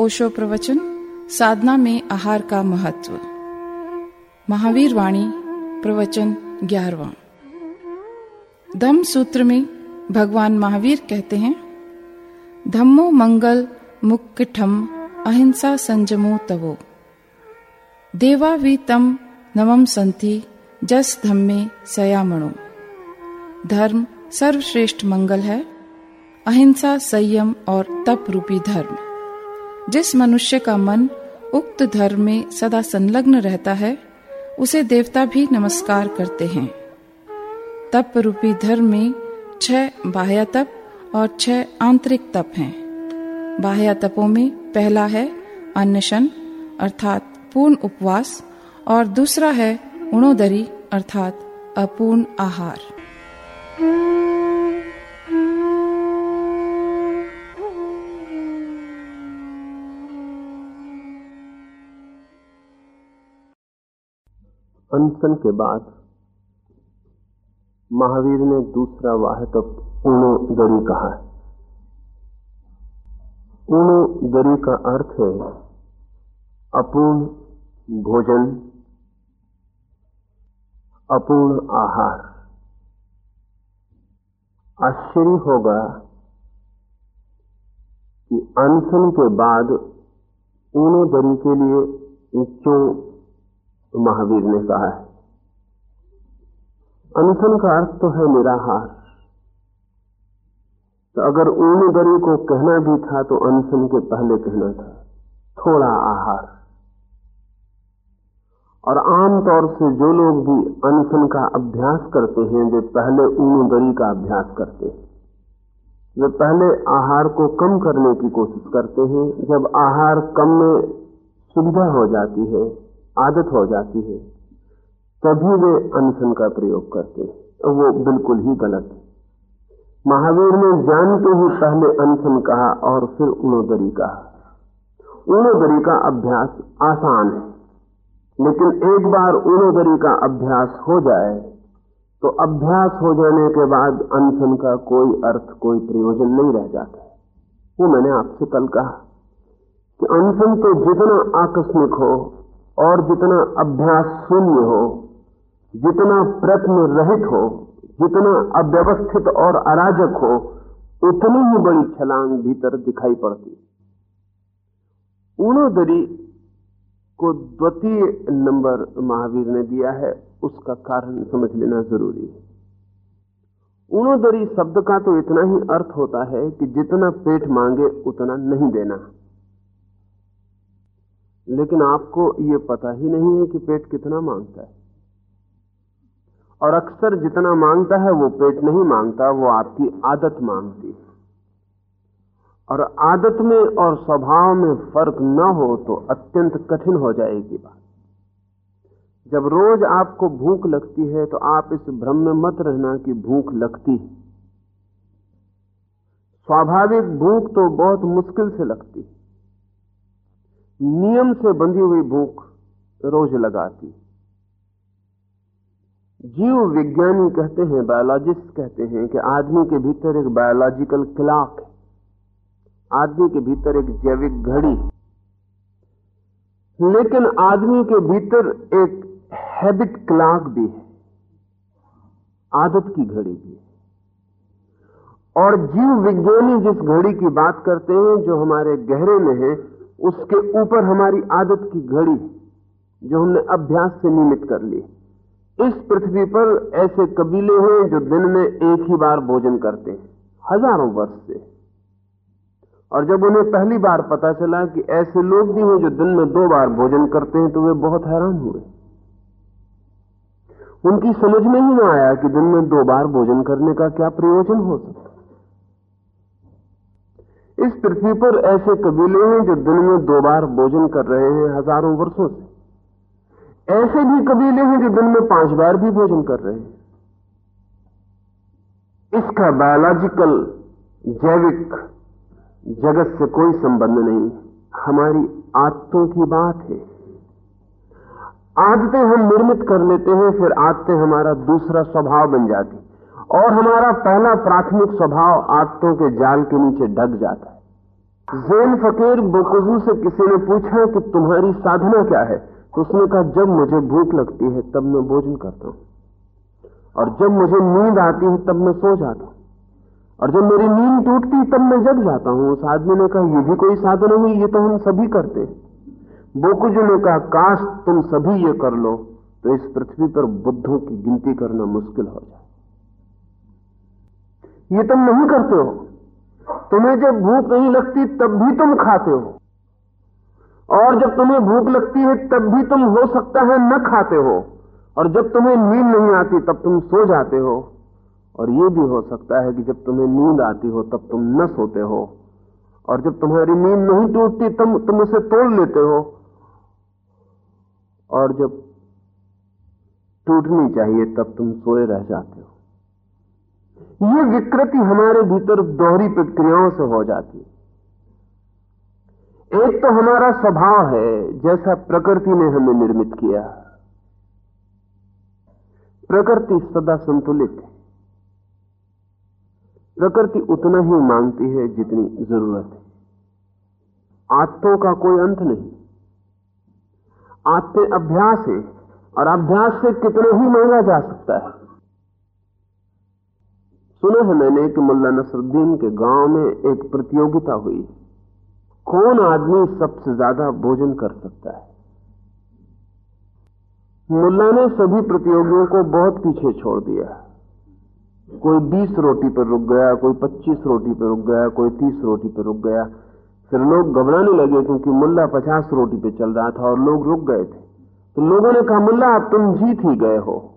ओशो प्रवचन साधना में आहार का महत्व। महावीर वाणी प्रवचन ग्यारहवा। दम सूत्र में भगवान महावीर कहते हैं, धम्मो मंगल मुक्किठम अहिंसा संजमो तवो। देवा वी तम नवम संति जस धम्मे सयामणो। धर्म सर्वश्रेष्ठ मंगल है, अहिंसा संयम और तप रूपी धर्म। जिस मनुष्य का मन उक्त धर्म में सदा संलग्न रहता है, उसे देवता भी नमस्कार करते हैं। तप रूपी धर्म में छह बाह्य तप और छह आंतरिक तप हैं। बाह्य तपों में पहला है अन्नशन अर्थात पूर्ण उपवास, और दूसरा है उणोदरी, अर्थात अपूर्ण आहार। अनशन के बाद महावीर ने दूसरा वाहतक ऊणो दरी कहा है। ऊणो दरी का अर्थ है अपूर्ण भोजन, अपूर्ण आहार। आश्चर्य होगा कि अनशन के बाद ऊनो दरी के लिए क्यों महावीर ने कहा है। अनशन का अर्थ तो है निराहार। तो अगर ऊन दरी को कहना भी था तो अनशन के पहले कहना था, थोड़ा आहार। और आमतौर से जो लोग भी अनशन का अभ्यास करते हैं, वे पहले ऊन दरी का अभ्यास करते हैं। वे पहले आहार को कम करने की कोशिश करते हैं। जब आहार कम में सुविधा हो जाती है, आदत हो जाती है तभी वे अनशन का प्रयोग करते हैं। वो बिल्कुल ही गलत है। महावीर ने जान के ही पहले अनशन कहा और फिर उणोदरी कहा। उणोदरी का अभ्यास आसान है, लेकिन एक बार उणोदरी का अभ्यास हो जाए तो अभ्यास हो जाने के बाद अनशन का कोई अर्थ, कोई प्रयोजन नहीं रह जाता वो मैंने आपसे कल कहा कि अनशन तो जितना आकस्मिक हो और जितना अभ्यास शून्य हो जितना प्रश्न रहित हो, जितना अव्यवस्थित और अराजक हो, उतनी ही बड़ी छलांग भीतर दिखाई पड़ती। ऊणोदरी को द्वितीय नंबर महावीर ने दिया है, उसका कारण समझ लेना ज़रूरी है। ऊणोदरी शब्द का तो इतना ही अर्थ होता है कि जितना पेट मांगे, उतना नहीं देना। लेकिन आपको यह पता ही नहीं है कि पेट कितना माँगता है। और अक्सर जितना माँगता है वो पेट नहीं माँगता, वो आपकी आदत मांगती है। और आदत में और स्वभाव में फ़र्क न हो तो अत्यंत कठिन हो जाएगी बात। जब रोज आपको भूख लगती है तो आप इस भ्रम में मत रहना कि भूख लगती है। स्वाभाविक भूख तो बहुत मुश्किल से लगती है। नियम से बंधी हुई भूख रोज लगाती जीव विज्ञानी कहते हैं बायोलॉजिस्ट कहते हैं कि आदमी के भीतर एक बायोलॉजिकल क्लॉक है। आदमी के भीतर एक जैविक घड़ी है। लेकिन आदमी के भीतर एक हैबिट क्लॉक भी है। आदत की घड़ी भी है। और जीव विज्ञानी जिस घड़ी की बात करते हैं, जो हमारे गहरे में है, उसके ऊपर हमारी आदत की घड़ी, जो हमने अभ्यास से नियमित कर ली इस पृथ्वी पर ऐसे कबीले हैं जो दिन में एक ही बार भोजन करते हैं, हज़ारों वर्ष से। और जब उन्हें पहली बार पता चला कि ऐसे लोग भी हैं जो दिन में दो बार भोजन करते हैं तो वे बहुत हैरान हुए। उनकी समझ में ही ना आया कि दिन में दो बार भोजन करने का क्या प्रयोजन हो सकता इस पृथ्वी पर ऐसे कबीले हैं जो दिन में दो बार भोजन कर रहे हैं, हज़ारों वर्षों से। ऐसे भी कबीले हैं जो दिन में पाँच बार भी भोजन कर रहे हैं। इसका बायोलॉजिकल जैविक जगत से कोई संबंध नहीं। हमारी आदतों की बात है। आदतें हम निर्मित कर लेते हैं, फिर आदतें हमारा दूसरा स्वभाव बन जाती। और हमारा पहला प्राथमिक स्वभाव आदतों के जाल के नीचे ढक जाता है। जैन फकीर बोकुजू से किसी ने पूछा कि तुम्हारी साधना क्या है? तो उसने कहा जब मुझे भूख लगती है, तब मैं भोजन करता हूँ। और जब मुझे नींद आती है, तब मैं सो जाता हूँ। और जब मेरी नींद टूटती, तब मैं जग जाता हूँ। उस आदमी ने कहा यह भी कोई साधना हुई ये तो हम सभी करते हैं। बोकुजू ने कहा, काश तुम सभी ये कर लो तो इस पृथ्वी पर बुद्धों की गिनती करना मुश्किल हो जाए। ये तुम नहीं करते हो। तुम्हें जब भूख नहीं लगती, तब भी तुम खाते हो। और जब तुम्हें भूख लगती है, तब भी तुम हो सकता है न खाते हो। और जब तुम्हें नींद नहीं आती, तब तुम सो जाते हो। और यह भी हो सकता है कि जब तुम्हें नींद आती हो, तब तुम न सोते हो। और जब तुम्हारी नींद नहीं टूटती तब तुम उसे तोड़ लेते हो। और जब टूटनी चाहिए, तब तुम सोए रह जाते हो। ये विकृति हमारे भीतर दोहरी प्रक्रियाओं से हो जाती है। एक तो हमारा स्वभाव है, जैसा प्रकृति ने हमें निर्मित किया। प्रकृति सदा संतुलित है। प्रकृति उतना ही मांगती है जितनी ज़रूरत है। आत्तों का कोई अंत नहीं। आते अभ्यास है, और अभ्यास से कितना ही मांगा जा सकता है। सुना है मैंने कि मुल्ला नसरुद्दीन के गाँव में एक प्रतियोगिता हुई। कौन आदमी सबसे ज़्यादा भोजन कर सकता है? मुल्ला ने सभी प्रतियोगियों को बहुत पीछे छोड़ दिया। कोई 20 रोटी पर रुक गया, कोई 25 रोटी पर रुक गया, कोई 30 रोटी पर रुक गया। फिर लोग घबराने लगे क्योंकि मुल्ला पचास रोटी पे चल रहा था और लोग रुक गए थे। तो लोगों ने कहा, मुल्ला, अब तुम जीत ही गए हो।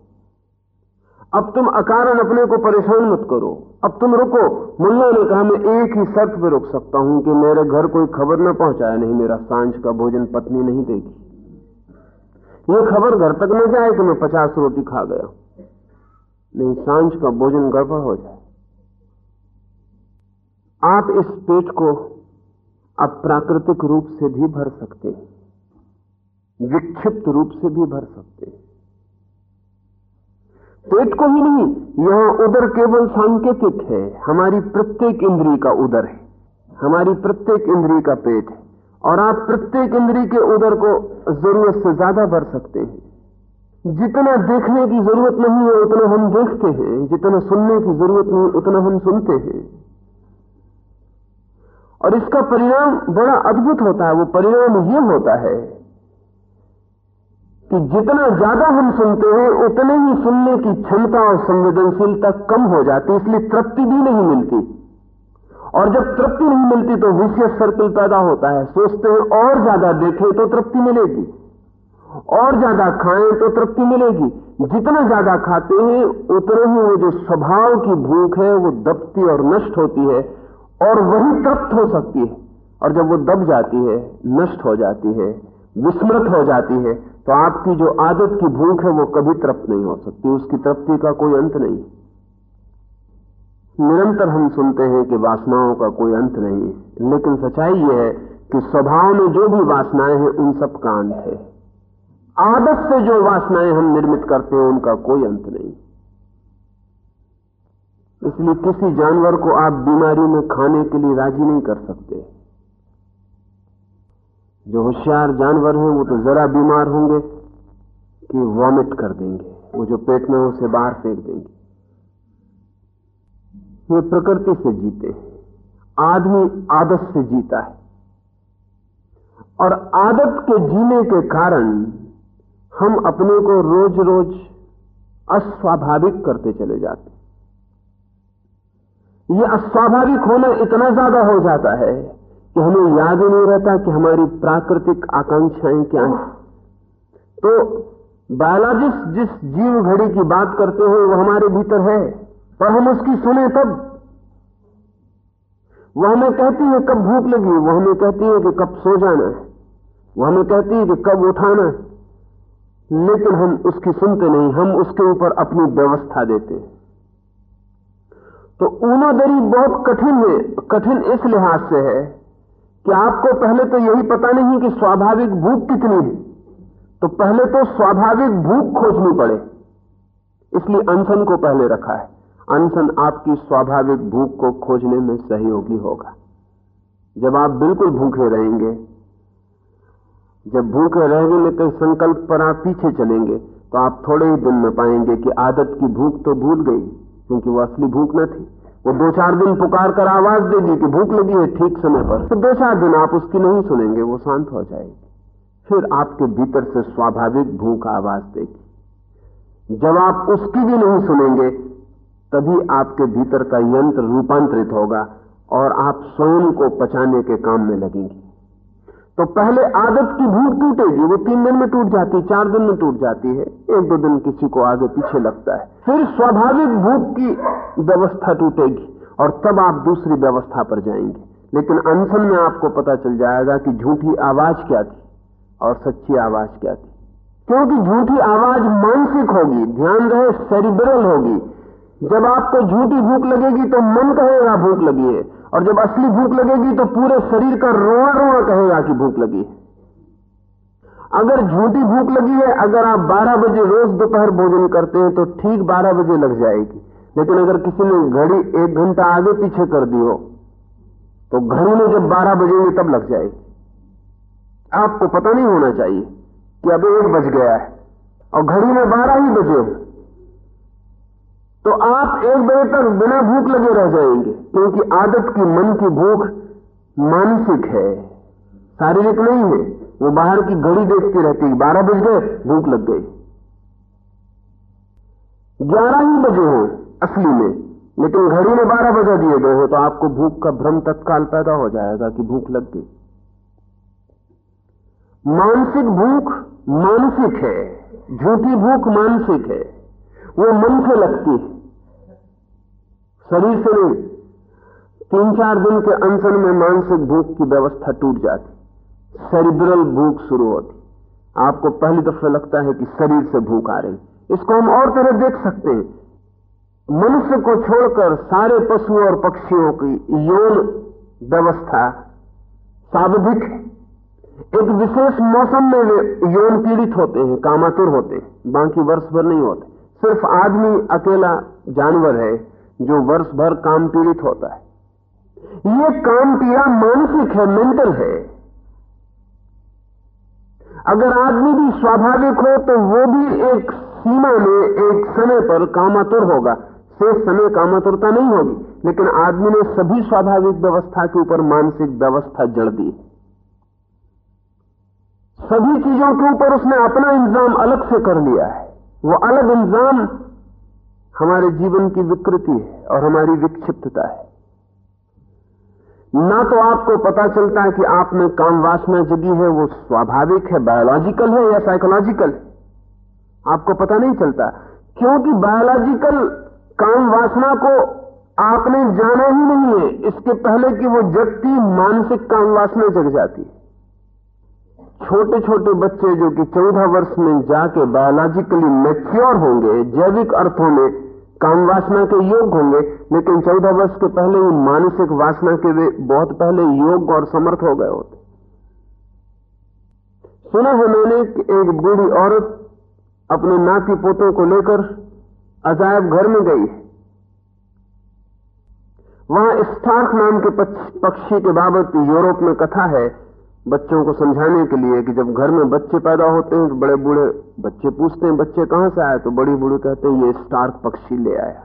अब तुम अकारण अपने को परेशान मत करो। अब तुम रुको। मुल्ला ने कहा, मैं एक ही शर्त पे रुक सकता हूँ कि मेरे घर कोई खबर न पहुँचाए, नहीं मेरा साँझ का भोजन पत्नी नहीं देगी। ये खबर घर तक न जाए कि मैं पचास रोटी खा गया नहीं, साँझ का भोजन गड़बड़ हो जाए। आप इस पेट को अप्राकृतिक रूप से भी भर सकते हैं। विक्षिप्त रूप से भी भर सकते हैं। पेट को ही नहीं, यहाँ उदर केवल सांकेतिक है। हमारी प्रत्येक इंद्री का उदर है। हमारी प्रत्येक इंद्री का पेट है। और आप प्रत्येक इंद्री के उदर को ज़रूरत से ज़्यादा भर सकते हैं। जितना देखने की ज़रूरत नहीं है, उतना हम देखते हैं। जितना सुनने की ज़रूरत नहीं, उतना हम सुनते हैं। और इसका परिणाम बड़ा अद्भुत होता है। वो परिणाम ये होता है कि जितना ज़्यादा हम सुनते हैं, उतने ही सुनने की क्षमता और संवेदनशीलता कम हो जाती, इसलिए तृप्ति भी नहीं मिलती। और जब तृप्ति नहीं मिलती तो विशेष सर्कल पैदा होता है। सोचते हैं, और ज़्यादा देखें तो तृप्ति मिलेगी। और ज़्यादा खाएँ तो तृप्ति मिलेगी। जितना ज़्यादा खाते हैं, उतने ही वो जो स्वभाव की भूख है, वो दबती और नष्ट होती है, और वही तृप्त हो सकती है। और जब वो दब जाती है, नष्ट हो जाती है, विस्मृत हो जाती है तो आपकी जो आदत की भूख है वो कभी तृप्त नहीं हो सकती, उसकी तृप्ति का कोई अंत नहीं। निरंतर हम सुनते हैं कि वासनाओं का कोई अंत नहीं, लेकिन सच्चाई यह है कि स्वभाव में जो भी वासनाएँ हैं, उन सब का अंत है। आदत से जो वासनाएँ हम निर्मित करते हैं, उनका कोई अंत नहीं। इसलिए किसी जानवर को आप बीमारी में खाने के लिए राज़ी नहीं कर सकते। जो होशियार जानवर हैं, वो तो जरा बीमार होंगे कि वॉमिट कर देंगे। वो जो पेट में उसे बाहर फेंक देंगे। वे प्रकृति से जीते आदमी आदत से जीता है। और आदत के जीने के कारण हम अपने को रोज रोज अस्वाभाविक करते चले जाते ये अस्वाभाविक होना इतना ज़्यादा हो जाता है कि हमें याद ही नहीं रहता कि हमारी प्राकृतिक आकांक्षाएँ क्या हैं। तो बायोलॉजिस्ट जिस जीव घड़ी की बात करते हैं, वो हमारे भीतर है, पर हम उसकी सुने तब। वो हमें कहती है, कब भूख लगी, वो हमें कहती है कि कब सो जाना है, वो हमें कहती है कि कब उठाना है। लेकिन हम उसकी सुनते नहीं, हम उसके ऊपर अपनी व्यवस्था देते हैं। तो ऊनोदरी बहुत कठिन है, कठिन इस लिहाज से है कि आपको पहले तो यही पता नहीं कि स्वाभाविक भूख कितनी है। तो पहले तो स्वाभाविक भूख खोजनी पड़े। इसलिए अनशन को पहले रखा है। अनशन आपकी स्वाभाविक भूख को खोजने में सहयोगी होगा। जब आप बिल्कुल भूखे रहेंगे, जब भूखे रहेंगे लेकिन संकल्प पर आप पीछे चलेंगे तो आप थोड़े ही दिन में पाएँगे कि आदत की भूख तो भूल गई, क्योंकि वो असली भूख न थी। वो दो चार दिन पुकार कर आवाज़ देगी कि भूख लगी है ठीक समय पर। तो दो चार दिन आप उसकी नहीं सुनेंगे, वो शांत हो जाएगी। फिर आपके भीतर से स्वाभाविक भूख आवाज़ देगी। जब आप उसकी भी नहीं सुनेंगे, तभी आपके भीतर का यंत्र रूपांतरित होगा और आप स्वयं को पचाने के काम में लगेंगे। तो पहले आदत की भूख टूटेगी, वो तीन दिन में टूट जाती है, चार दिन में टूट जाती है, एक दो दिन किसी को आगे पीछे लगता है। फिर स्वाभाविक भूख की व्यवस्था टूटेगी, और तब आप दूसरी व्यवस्था पर जाएँगे। लेकिन अनशन में आपको पता चल जाएगा कि झूठी आवाज़ क्या थी, और सच्ची आवाज़ क्या थी। क्योंकि झूठी आवाज़ मानसिक होगी, ध्यान रहे सेरिब्रल होगी। जब आपको झूठी भूख लगेगी तो मन कहेगा, भूख लगी है। और जब असली भूख लगेगी तो पूरे शरीर का रोआ रोआ कहेगा कि भूख लगी अगर झूठी भूख लगी है, अगर आप 12 बजे रोज दोपहर भोजन करते हैं तो ठीक 12 बजे लग जाएगी। लेकिन अगर किसी ने घड़ी एक घंटा आगे पीछे कर दी हो तो घड़ी में जब 12 बजेंगे तब लग जाएगी। आपको पता नहीं होना चाहिए कि अब एक बज गया है और घड़ी में 12 ही बजे तो आप एक बजे तक बिना भूख लगे रह जाएँगे, क्योंकि आदत की मन की भूख मानसिक है, शारीरिक नहीं है, वो बाहर की घड़ी देखती रहती है, बारह बज गए, भूख लग गई। ग्यारह ही बजे हो असली में, लेकिन घड़ी में बारह बजा दिए गए हो तो आपको भूख का भ्रम तत्काल पैदा हो जाएगा कि भूख लग गई। मानसिक भूख मानसिक है, झूठी भूख मानसिक है। वो मन से लगती। है शरीर से नहीं। तीन चार दिन के अनशन में मानसिक भूख की व्यवस्था टूट जाती। सेरिब्रल भूख शुरू होती। आपको पहली दफे लगता है कि शरीर से भूख आ रही। इसको हम और तरह देख सकते हैं। मनुष्य को छोड़कर सारे पशुओं और पक्षियों की यौन व्यवस्था सावधिक एक विशेष मौसम में वे यौन पीड़ित होते हैं, कामातुर होते हैं। बाकी वर्ष भर नहीं होते। सिर्फ़ आदमी, अकेला जानवर है जो वर्ष भर काम पीड़ित होता है। ये काम पीड़ा मानसिक है मेंटल है। अगर आदमी भी स्वाभाविक हो तो वो भी एक सीमा में, एक समय पर कामातुर होगा। शेष समय कामातुरता नहीं होगी, लेकिन आदमी ने सभी स्वाभाविक व्यवस्था के ऊपर मानसिक व्यवस्था जड़ दी। सभी चीज़ों के ऊपर उसने अपना इंतज़ाम अलग से कर लिया है। वो अलग इंतज़ाम हमारे जीवन की विकृति है और हमारी विक्षिप्तता है। ना तो आपको पता चलता है कि आप में काम वासना जगी है, वो स्वाभाविक है बायोलॉजिकल है या साइकोलॉजिकल आपको पता नहीं चलता, क्योंकि बायोलॉजिकल काम वासना को आपने जाना ही नहीं है। इसके पहले कि वो जगती मानसिक काम वासना जग जाती है। छोटे छोटे बच्चे जो कि चौदह वर्ष में जाके बायोलॉजिकली मेच्योर होंगे, जैविक अर्थों में काम वासना के योग होंगे, लेकिन चौदह वर्ष के पहले ही मानसिक वासना के वे बहुत पहले योग और समर्थ हो गए होते। सुना है मैंने कि एक बूढ़ी औरत अपने नाती पोतों को लेकर अजायब घर में गई वहाँ स्टार्क नाम के पक्षी के बाबत यूरोप में कथा है बच्चों को समझाने के लिए कि जब घर में बच्चे पैदा होते हैं तो बड़े बूढ़े बच्चे पूछते हैं, बच्चे कहाँ से आए? तो बड़ी बूढ़े कहते हैं, ये स्टार पक्षी ले आया।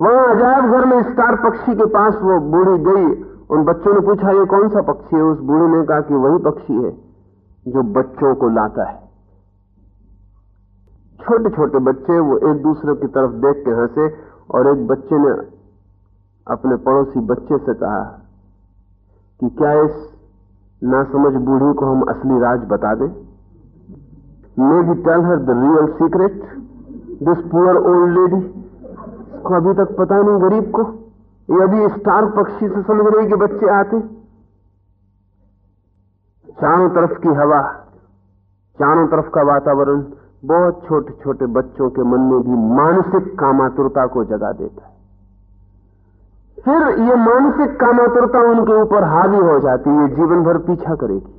वहाँ अजायब घर में स्टार पक्षी के पास वो बूढ़ी गई। उन बच्चों ने पूछा, ये कौन सा पक्षी है? उस बूढ़ी ने कहा कि वही पक्षी है जो बच्चों को लाता है। छोटे छोटे बच्चे वो एक दूसरे की तरफ़ देख के हंसे और एक बच्चे ने अपने पड़ोसी बच्चे से कहा कि क्या इस ना समझ बूढ़ी को हम असली राज बता दें। May be tell her the real secret this poor old lady को अभी तक पता नहीं गरीब को। ये अभी स्टार पक्षी से समझ रही कि बच्चे आते। चारों तरफ़ की हवा, चारों तरफ़ का वातावरण बहुत छोटे छोटे बच्चों के मन में भी मानसिक कामातुरता को जगा देता है। फिर ये मानसिक कामातुरता उनके ऊपर हावी हो जाती है जीवन भर पीछा करेगी।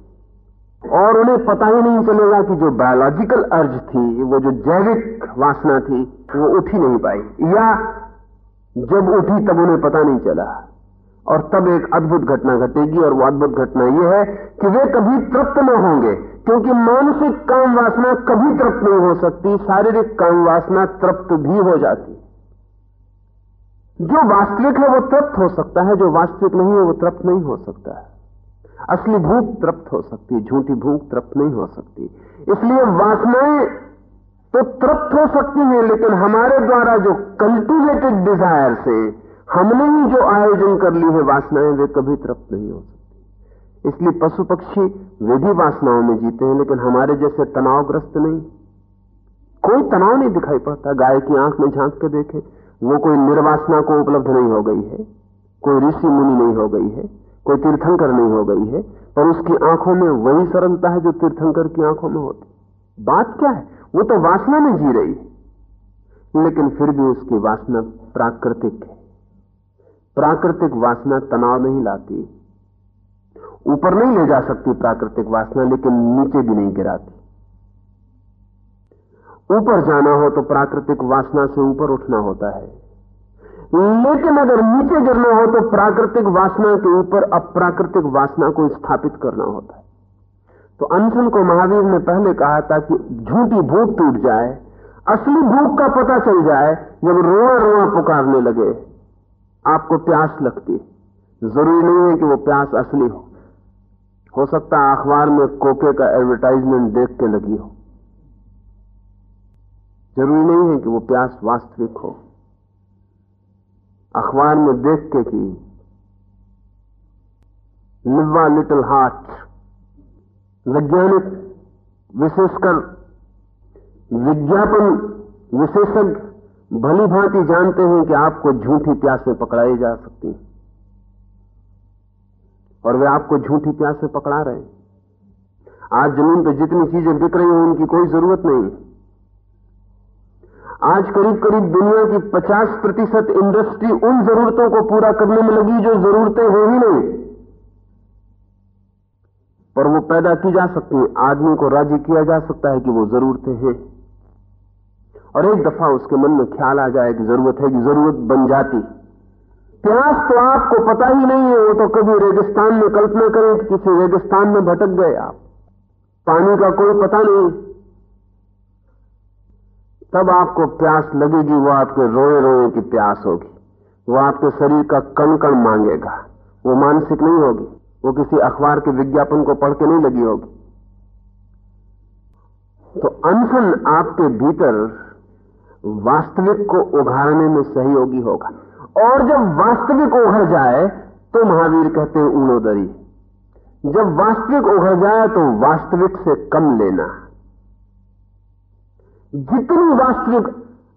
और उन्हें पता ही नहीं चलेगा कि जो बायोलॉजिकल अर्ज़ थी, वो जो जैविक वासना थी, वो उठ नहीं पाई। या जब उठी तब उन्हें पता नहीं चला। और तब एक अद्भुत घटना घटेगी, और वो अद्भुत घटना यह है कि वे कभी तृप्त न होंगे, क्योंकि मानसिक काम वासना कभी तृप्त नहीं हो सकती, शारीरिक काम वासना तृप्त भी हो जाती। जो वास्तविक है वो तृप्त हो सकता है, जो वास्तविक नहीं है वो तृप्त नहीं हो सकता है। असली भूख तृप्त हो सकती है, झूठी भूख तृप्त नहीं हो सकती। इसलिए वासनाएँ तो तृप्त हो सकती हैं, लेकिन हमारे द्वारा जो कल्टिवेटेड डिज़ायर से हमने ही जो आयोजन कर ली है वासनाएँ, वे कभी तृप्त नहीं हो सकती। इसलिए पशु पक्षी वे भी वासनाओं में जीते हैं, लेकिन हमारे जैसे तनावग्रस्त नहीं। कोई तनाव नहीं दिखाई पड़ता। गाय की आँख में झाँक के देखे वो कोई निर्वासना को उपलब्ध नहीं हो गई है, कोई ऋषि मुनि नहीं हो गई है, कोई तीर्थंकर नहीं हो गई है, पर उसकी आँखों में वही सरलता है जो तीर्थंकर की आँखों में होती बात क्या है? वो तो वासना में जी रही है। लेकिन फिर भी उसकी वासना प्राकृतिक है। प्राकृतिक वासना तनाव नहीं लाती। ऊपर नहीं ले जा सकती प्राकृतिक वासना, लेकिन नीचे भी नहीं गिराती। ऊपर जाना हो तो प्राकृतिक वासना से ऊपर उठना होता है। लेकिन अगर नीचे गिरना हो तो प्राकृतिक वासना के ऊपर अप्राकृतिक वासना को स्थापित करना होता है। तो अनशन को महावीर ने पहले कहा था कि झूठी भूख टूट जाए, असली भूख का पता चल जाए, जब रोआ रोआ पुकारने लगे, आपको प्यास लगती ज़रूरी नहीं है कि वो प्यास असली हो। हो सकता है अखबार में कोके का एडवर्टाइजमेंट देख के लगी हो। ज़रूरी नहीं है कि वो प्यास वास्तविक हो। अखबार में देख के कि लिवा लिटिल हार्ट वैज्ञानिक विशेषकर विज्ञापन विशेषज्ञ भली भांति जानते हैं कि आपको झूठी प्यासे पकड़ाई जा सकती हैं। और वे आपको झूठी प्यास से पकड़ा रहे हैं। आज ज़मीन पर जितनी चीज़ें बिक रही हैं, उनकी कोई ज़रूरत नहीं। आज करीब करीब दुनिया की 50 प्रतिशत इंडस्ट्री उन जरूरतों को पूरा करने में लगी जो जरूरतें हैं ही नहीं। पर वो पैदा की जा सकती है, आदमी को राज़ी किया जा सकता है कि वो जरूरतें हैं। और एक दफ़ा उसके मन में ख्याल आ जाए कि ज़रूरत है कि ज़रूरत बन जाती। प्यास तो आपको पता ही नहीं है, वो तो कभी रेगिस्तान में कल्पना करें कि किसी रेगिस्तान में भटक गए आप। पानी का कोई पता नहीं। तब आपको प्यास लगेगी, वो आपके रोए रोए की प्यास होगी। वो आपके शरीर का कण कण मांगेगा। वो मानसिक नहीं होगी। वो किसी अखबार के विज्ञापन को पढ़ के नहीं लगी होगी। तो अनशन आपके भीतर वास्तविक को उघाड़ने में सहयोगी होगा। और जब वास्तविक उघर जाए तो महावीर कहते हैं ऊणोदरी जब वास्तविक उघर जाए तो वास्तविक से कम लेना। जितनी वास्तविक,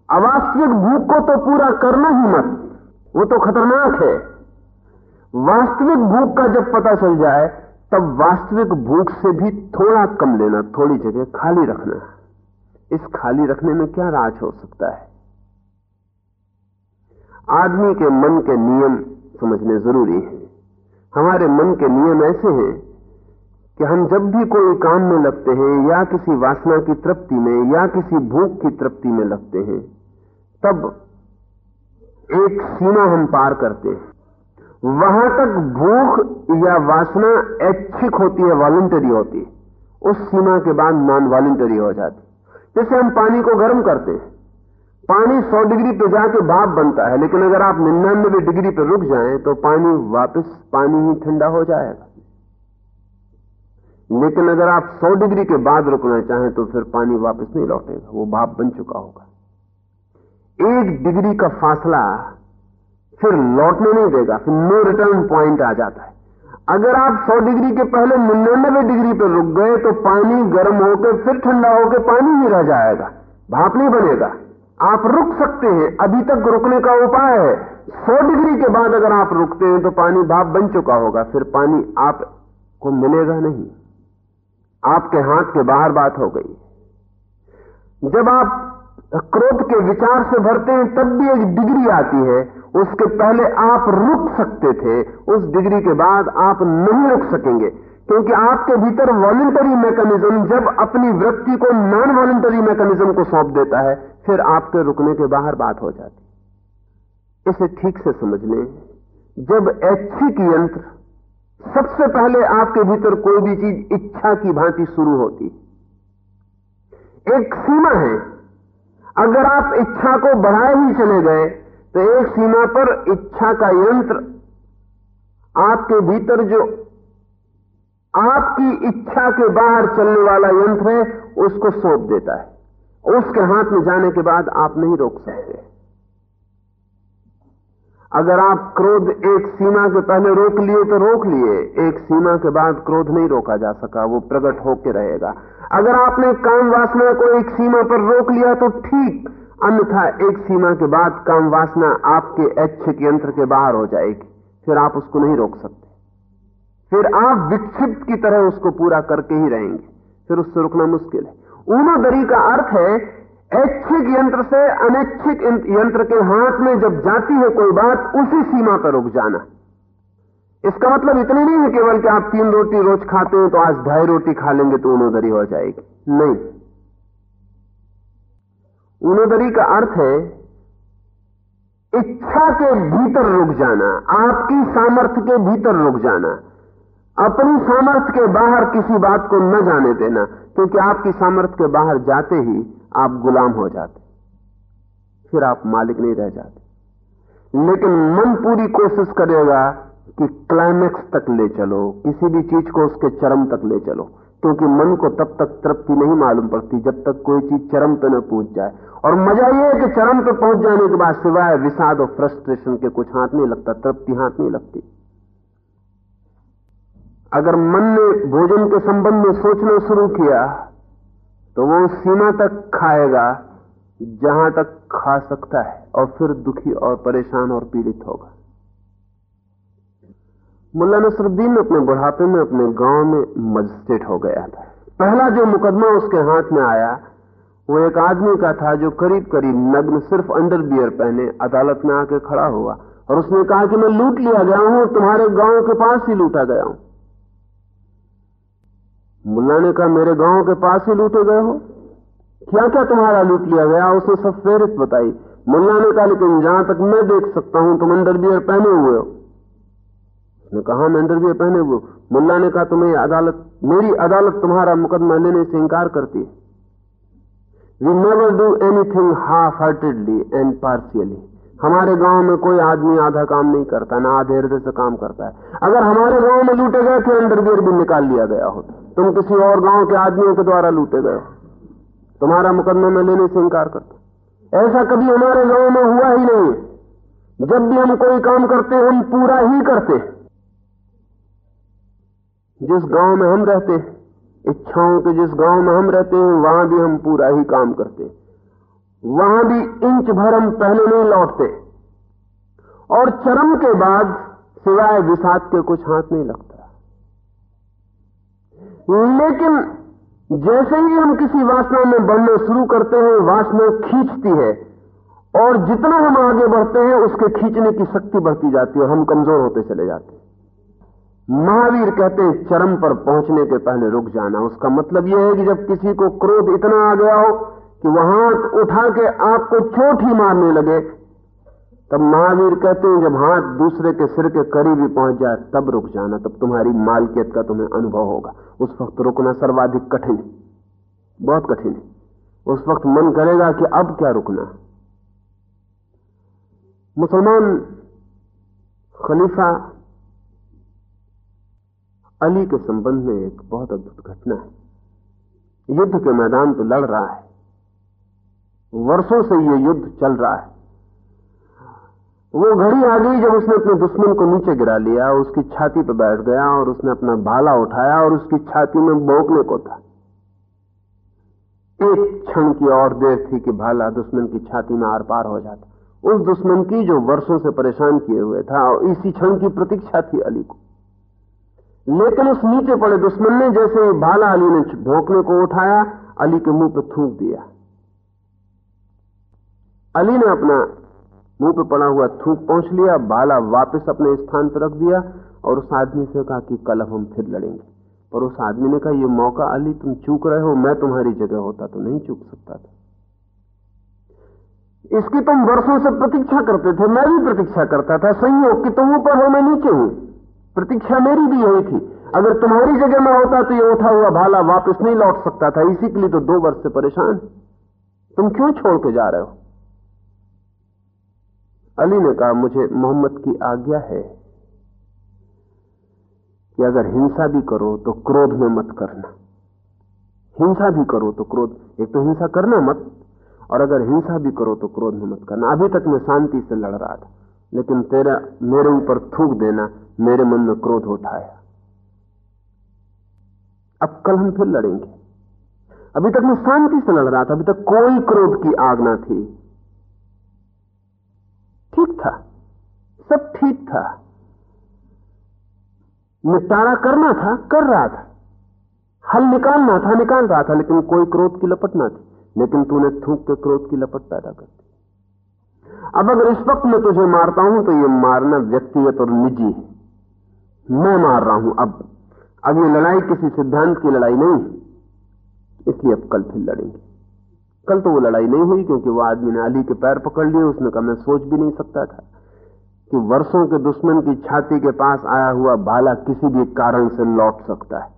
अवास्तविक भूख को तो पूरा करना ही मत, वो तो खतरनाक है। वास्तविक भूख का जब पता चल जाए, तब वास्तविक भूख से भी थोड़ा कम लेना, थोड़ी जगह खाली रखना। इस खाली रखने में क्या राज हो सकता है? आदमी के मन के नियम समझने ज़रूरी है। हमारे मन के नियम ऐसे हैं कि हम जब भी कोई काम में लगते हैं, या किसी वासना की तृप्ति में, या किसी भूख की तृप्ति में लगते हैं, तब एक सीमा हम पार करते हैं। वहाँ तक भूख या वासना ऐच्छिक होती है वॉलंटरी होती है। उस सीमा के बाद नॉन वॉलंटरी हो जाती जैसे हम पानी को गर्म करते हैं, पानी 100 डिग्री पे जाके भाप बनता है, लेकिन अगर आप निन्यानबे डिग्री पे रुक जाएँ तो पानी वापस पानी ही ठंडा हो जाएगा। लेकिन अगर आप 100 डिग्री के बाद रुकना चाहें तो फिर पानी वापस नहीं लौटेगा, वो भाप बन चुका होगा। एक डिग्री का फासला फिर लौटने नहीं देगा, फिर नो रिटर्न पॉइंट आ जाता है। अगर आप 100 डिग्री के पहले निन्यानबे डिग्री पर रुक गए तो पानी गर्म होकर फिर ठंडा होकर पानी ही रह जाएगा, भाप नहीं बनेगा। आप रुक सकते हैं, अभी तक रुकने का उपाय है। 100 डिग्री के बाद अगर आप रुकते हैं तो पानी भाप बन चुका होगा, फिर पानी आपको मिलेगा नहीं। आपके हाथ के बाहर बात हो गई। जब आप क्रोध के विचार से भरते हैं, तब भी एक डिग्री आती है, उसके पहले आप रुक सकते थे, उस डिग्री के बाद आप नहीं रुक सकेंगे। क्योंकि आपके भीतर वॉलंटरी मैकेनिज्म जब अपनी वृत्ति को नॉन वॉलंटरी मैकेनिज्म को सौंप देता है, फिर आपके रुकने के बाहर बात हो जाती। इसे ठीक से समझ लें। जब ऐच्छिक यंत्र सबसे पहले आपके भीतर कोई भी चीज़ इच्छा की भांति शुरू होती एक सीमा है। अगर आप इच्छा को बढ़ाए ही चले गए तो एक सीमा पर इच्छा का यंत्र आपके भीतर जो आपकी इच्छा के बाहर चलने वाला यंत्र है, उसको सौंप देता है। उसके हाथ में जाने के बाद आप नहीं रोक सकते। अगर आप क्रोध एक सीमा के पहले रोक लिए तो रोक लिए, एक सीमा के बाद क्रोध नहीं रोका जा सका, वो प्रकट होकर रहेगा। अगर आपने काम वासना को एक सीमा पर रोक लिया तो ठीक, अन्यथा एक सीमा के बाद काम वासना आपके ऐच्छिक यंत्र के बाहर हो जाएगी, फिर आप उसको नहीं रोक सकते। फिर आप विक्षिप्त की तरह उसको पूरा करके ही रहेंगे, फिर उससे रुकना मुश्किल है। ऊनो दरी का अर्थ है ऐच्छिक यंत्र से अनैच्छिक यंत्र के हाथ में जब जाती है कोई बात, उसी सीमा पर रुक जाना। इसका मतलब इतना नहीं है केवल कि आप तीन रोटी रोज खाते हैं तो आज ढाई रोटी खा लेंगे तो ऊनोदरी हो जाएगी। नहीं। ऊनोदरी का अर्थ है, इच्छा के भीतर रुक जाना, आपकी सामर्थ्य के भीतर रुक जाना। अपनी सामर्थ्य के बाहर किसी बात को न जाने देना, क्योंकि आपकी सामर्थ्य के बाहर जाते ही आप गुलाम हो जाते। फिर आप मालिक नहीं रह जाते। लेकिन मन पूरी कोशिश करेगा कि क्लाइमैक्स तक ले चलो, किसी भी चीज़ को उसके चरम तक ले चलो। क्योंकि मन को तब तक तृप्ति नहीं मालूम पड़ती जब तक कोई चीज़ चरम पे न पहुँच जाए। और मज़ा यह है कि चरम पे पहुँच जाने के बाद सिवाय विषाद और फ्रस्ट्रेशन के कुछ हाथ नहीं लगता, तृप्ति हाथ नहीं लगती। अगर मन ने भोजन के संबंध में सोचना शुरू किया तो वो सीमा तक खाएगा जहाँ तक खा सकता है और फिर दुखी और परेशान और पीड़ित होगा। मुल्ला नसरुद्दीन अपने बुढ़ापे में, अपने गाँव में मजिस्ट्रेट हो गया था। पहला जो मुकदमा उसके हाथ में आया, वो एक आदमी का था जो करीब करीब नग्न सिर्फ़ अंडरबियर पहने अदालत में आके खड़ा हुआ और उसने कहा कि मैं लूट लिया गया हूँ तुम्हारे गाँव के पास ही लूटा गया हूँ। मुल्ला ने कहा, मेरे गाँव के पास ही लूटे गए हो। क्या क्या तुम्हारा लूट लिया गया उसने सब फेरिस्त बताई। मुल्ला ने कहा, लेकिन जहाँ तक मैं देख सकता हूँ, तुम अंडरबियर पहने हुए हो। उसने कहा मैं अंडरबियर पहने हुए मुल्ला ने कहा, तुम्हें अदालत, मेरी अदालत तुम्हारा मुकदमा लेने से इंकार करती है। We never do anything half heartedly and partially हमारे गाँव में कोई आदमी आधा काम नहीं करता, ना आधे हृदय से काम करता है। अगर हमारे गाँव में लूटे गए तो अंडरवियर भी निकाल लिया गया होता तुम किसी और गाँव के आदमियों के द्वारा लूटे गए तुम्हारा मुकदमा में लेने से इंकार करता ऐसा कभी हमारे गाँव में हुआ ही नहीं। जब भी हम कोई काम करते हम पूरा ही करते जिस गाँव में हम रहते इच्छाओं के जिस गाँव में हम रहते हैं, वहाँ भी हम पूरा ही काम करते हैं। वहाँ भी इंच भर हम पहले नहीं लौटते। और चरम के बाद सिवाय विषाद के कुछ हाथ नहीं लगता। लेकिन जैसे ही हम किसी वासना में बढ़ना शुरू करते हैं, वासना खींचती है, और जितना हम आगे बढ़ते हैं, उसके खींचने की शक्ति बढ़ती जाती है हम कमज़ोर होते चले जाते हैं। महावीर कहते हैं, चरम पर पहुँचने के पहले रुक जाना। उसका मतलब यह है कि जब किसी को क्रोध इतना आ गया हो कि वह उठा के आपको चोट ही मारने लगे। तब महावीर कहते हैं, जब हाथ दूसरे के सिर के करीब ही पहुँच जाए, तब रुक जाना, तब तुम्हारी मालकियत का तुम्हें अनुभव होगा। उस वक्त रुकना सर्वाधिक कठिन है। बहुत कठिन है। उस वक्त मन करेगा कि अब क्या रुकना। मुसलमान खलीफा अली के संबंध में एक बहुत अद्भुत घटना है। युद्ध के मैदान तो लड़ रहा है। वर्षों से यह युद्ध चल रहा है। वो घड़ी आ गई जब उसने अपने दुश्मन को नीचे गिरा लिया, उसकी छाती पर बैठ गया और उसने अपना भाला उठाया और उसकी छाती में बोकने को था। एक क्षण की और देर थी कि भाला दुश्मन की छाती में आर पार हो जाता। उस दुश्मन की जो वर्षों से परेशान किए हुए था और इसी क्षण की प्रतीक्षा थी अली को। लेकिन उस नीचे पड़े दुश्मन ने जैसे भाला अली ने भोंकने को उठाया, अली के मुँह पर थूक दिया। अली ने अपना मुँह पे पड़ा हुआ थूक पहुँच लिया, बाला वापस अपने स्थान पर रख दिया और उस आदमी से कहा कि कल हम फिर लड़ेंगे। पर उस आदमी ने कहा, ये मौका अली, तुम चूक रहे हो, मैं तुम्हारी जगह होता तो नहीं चूक सकता था। इसकी तुम वर्षों से प्रतीक्षा करते थे, मैं भी प्रतीक्षा करता था, संयोग कि तुम ऊपर हो, मैं नीचे हूँ। प्रतीक्षा मेरी भी यही थी। अगर तुम्हारी जगह में होता तो ये उठा हुआ भाला वापस नहीं लौट सकता था, इसी के लिए तो दो वर्ष से परेशान तुम क्यों छोड़ के जा रहे हो? अली ने कहा, मुझे मोहम्मद की आज्ञा है कि अगर हिंसा भी करो तो क्रोध में मत करना। हिंसा भी करो तो क्रोध, एक तो हिंसा करना मत, और अगर हिंसा भी करो तो क्रोध में मत करना। अभी तक मैं शांति से लड़ रहा था, लेकिन तेरा, मेरे ऊपर थूक देना मेरे मन में क्रोध उठाया। अब कल हम फिर लड़ेंगे। अभी तक मैं शांति से लड़ रहा था, अभी तक कोई क्रोध की आग ना थी। ठीक था, सब ठीक था। निपटारा करना था, कर रहा था। हल निकालना था, निकाल रहा था, लेकिन कोई क्रोध की लपट ना थी। लेकिन तूने थूक के क्रोध की लपट पैदा कर दी। अब अगर इस वक्त मैं तुझे मारता हूँ तो यह मारना व्यक्तिगत और निजी है। मैं मार रहा हूँ अब। अब ये लड़ाई किसी सिद्धांत की लड़ाई नहीं इसलिए अब कल फिर लड़ेंगे। कल तो वो लड़ाई नहीं हुई क्योंकि वो आदमी ने अली के पैर पकड़ लिए, उसने कहा, मैं सोच भी नहीं सकता था कि वर्षों के दुश्मन की छाती के पास आया हुआ भाला किसी भी कारण से लौट सकता है।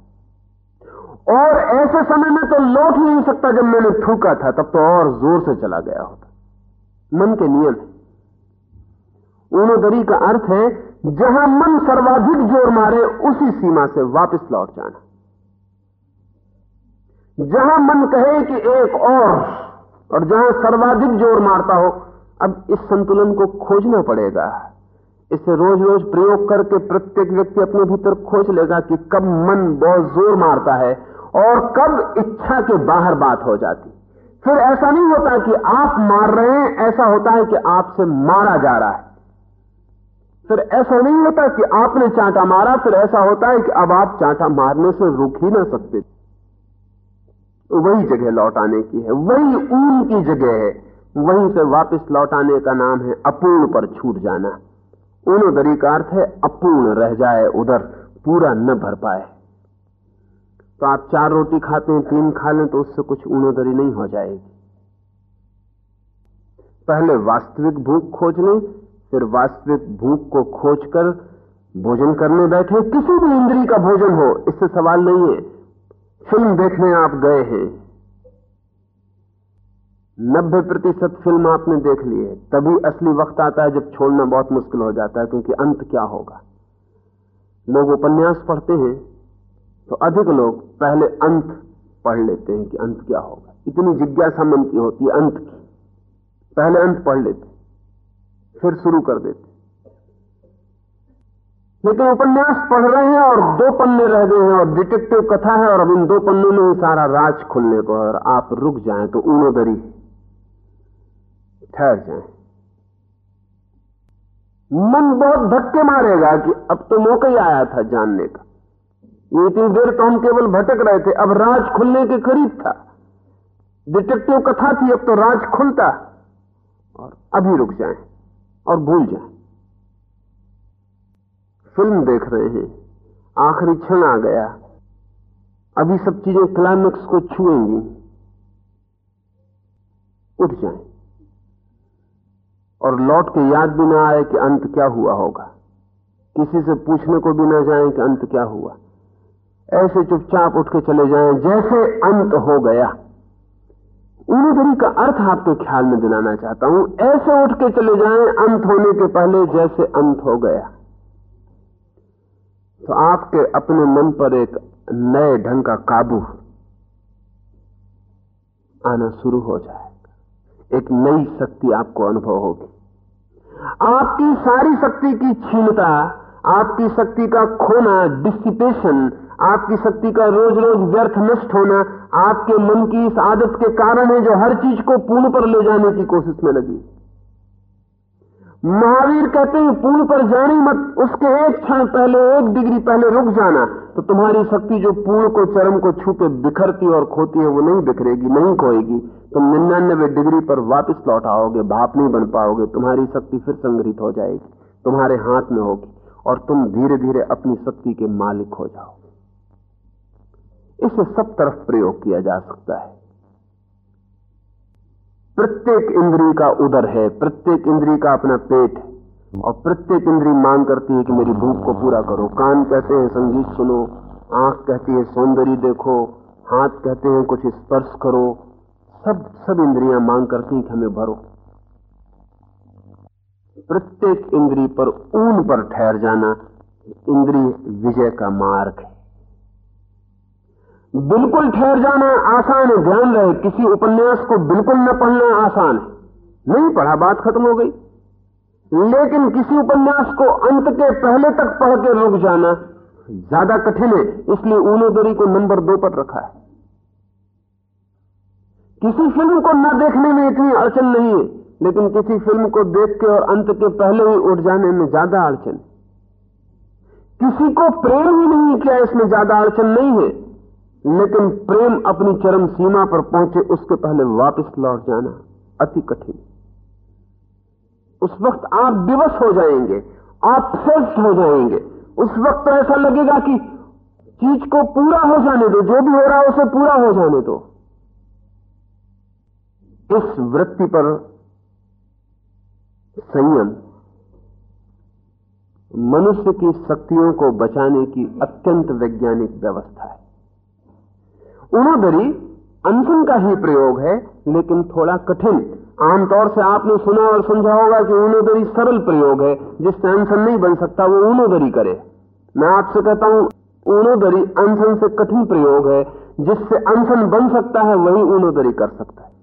और ऐसे समय में तो लौट ही नहीं सकता जब मैंने थूका था, तब तो और ज़ोर से चला गया होता। मन के नियम ऊनोदरी का अर्थ है, जहाँ मन सर्वाधिक ज़ोर मारे, उसी सीमा से वापस लौट जाना। जहाँ मन कहे कि एक और और जहाँ सर्वाधिक ज़ोर मारता हो, अब इस संतुलन को खोजना पड़ेगा। इसे रोज रोज प्रयोग करके प्रत्येक व्यक्ति अपने भीतर खोज लेगा कि कब मन बहुत ज़ोर मारता है और कब इच्छा के बाहर बात हो जाती। फिर ऐसा नहीं होता कि आप मार रहे हैं, ऐसा होता है कि आपसे मारा जा रहा है। फिर ऐसा नहीं होता कि आपने चांटा मारा, फिर ऐसा होता है कि अब आप चांटा मारने से रुक ही ना सकते। वही जगह लौटाने की है, वही ऊन की जगह है, वहीं से वापस लौटाने का नाम है अपूर्ण पर छूट जाना। ऊनोदरी का अर्थ है अपूर्ण रह जाए उधर, पूरा न भर पाए। तो आप चार रोटी खाते हैं, तीन खा लें तो उससे कुछ ऊनोदरी नहीं हो जाएगी। पहले वास्तविक भूख खोज लें, फिर वास्तविक भूख को खोजकर भोजन करने बैठे। किसी भी इंद्री का भोजन हो, इससे सवाल नहीं है। फ़िल्म देखने आप गए हैं। नब्बे प्रतिशत फ़िल्म आपने देख ली है। तभी असली वक्त आता है जब छोड़ना बहुत मुश्किल हो जाता है, क्योंकि अंत क्या होगा? लोग उपन्यास पढ़ते हैं तो अधिक लोग पहले अंत पढ़ लेते हैं कि अंत क्या होगा। इतनी जिज्ञासा मन की होती है, अंत की। पहले अंत पढ़ लेते फिर शुरू कर देते लेकिन उपन्यास पढ़ रहे हैं और दो पन्ने रह गए हैं और डिटेक्टिव कथा है और अब इन दो पन्नों में सारा राज खुलने को और आप रुक जाएँ तो ऊनोदरी ठहर जाएँ। मन बहुत धक्के मारेगा कि अब तो मौका ही आया था जानने का। ये इतनी देर तो हम केवल भटक रहे थे, अब राज खुलने के करीब था। डिटेक्टिव कथा थी, अब तो राज खुलता। और अभी रुक जाएँ और भूल जाएँ। फ़िल्म देख रहे हैं। आखिरी क्षण आ गया। अभी सब चीज़ें क्लाइमेक्स को छुएँगी। उठ जाएँ। और लौट के याद भी ना आए कि अंत क्या हुआ होगा। किसी से पूछने को भी ना जाए कि अंत क्या हुआ। ऐसे चुपचाप उठ के चले जाएँ, जैसे अंत हो गया। ऊनोदरी का अर्थ आपके ख्याल में दिलाना चाहता हूँ, ऐसे उठ के चले जाएँ, अंत होने के पहले जैसे अंत हो गया। तो आपके अपने मन पर एक नए ढंग का काबू आना शुरू हो जाएगा। एक नई शक्ति आपको अनुभव होगी। आपकी सारी शक्ति की क्षीणता, आपकी शक्ति का खोना डिसिपेशन आपकी शक्ति का रोज रोज व्यर्थ नष्ट होना, आपके मन की इस आदत के कारण है जो हर चीज़ को पूर्ण पर ले जाने की कोशिश में लगी। महावीर कहते हैं पूर्ण पर जानी मत, उसके एक क्षण पहले, एक डिग्री पहले रुक जाना। तो तुम्हारी शक्ति जो पूर्ण को, चरम को छू के बिखरती और खोती है, वो नहीं बिखरेगी, नहीं खोएगी। तुम निन्यानबे डिग्री पर वापस लौट आओगे भाप नहीं बन पाओगे, तुम्हारी शक्ति फिर संग्रहित हो जाएगी, तुम्हारे हाथ में होगी, और तुम धीरे धीरे अपनी शक्ति के मालिक हो जाओगे इसे सब तरफ़ प्रयोग किया जा सकता है। प्रत्येक इंद्री का उदर है, प्रत्येक इंद्री का अपना पेट है। और प्रत्येक इंद्री मांग करती है कि मेरी भूख को पूरा करो। कान कहते हैं, संगीत सुनो, आँख कहती है, सौंदर्य देखो, हाथ कहते हैं, कुछ स्पर्श करो। सब सब इंद्रियाँ मांग करती हैं कि हमें भरो। प्रत्येक इंद्री पर ऊन पर ठहर जाना इंद्री विजय का मार्ग है। बिल्कुल ठहर जाना आसान है, ध्यान रहे, किसी उपन्यास को बिल्कुल न पढ़ना आसान है। नहीं, पढ़ा बात खत्म हो गई। लेकिन किसी उपन्यास को अंत के पहले तक पढ़ के रुक जाना ज़्यादा कठिन है, इसलिए ऊनोदरी को नंबर दो पर रखा है। किसी फ़िल्म को न देखने में इतनी अड़चन नहीं है, लेकिन किसी फ़िल्म को देख के और अंत के पहले ही उठ जाने में ज़्यादा अड़चन किसी को प्रेम ही नहीं किया, इसमें ज़्यादा अड़चन नहीं है। लेकिन प्रेम अपनी चरम सीमा पर पहुँचे, उसके पहले वापस लौट जाना अति कठिन। उस वक्त आप विवश हो जाएँगे, आप सेस्ट हो जाएँगे। उस वक्त तो ऐसा लगेगा कि चीज़ को पूरा हो जाने दो, जो भी हो रहा है उसे पूरा हो जाने दो। इस वृत्ति पर संयम मनुष्य की शक्तियों को बचाने की अत्यंत वैज्ञानिक व्यवस्था है। उणोदरी अनशन का ही प्रयोग है, लेकिन थोड़ा कठिन। आमतौर से आपने सुना और समझा होगा कि ऊनोदरी सरल प्रयोग है, जिससे अनशन नहीं बन सकता, वो ऊनोदरी करे। मैं आपसे कहता हूँ ऊनोदरी अनशन से कठिन प्रयोग है, जिससे अनशन बन सकता है, वही ऊनोदरी कर सकता है।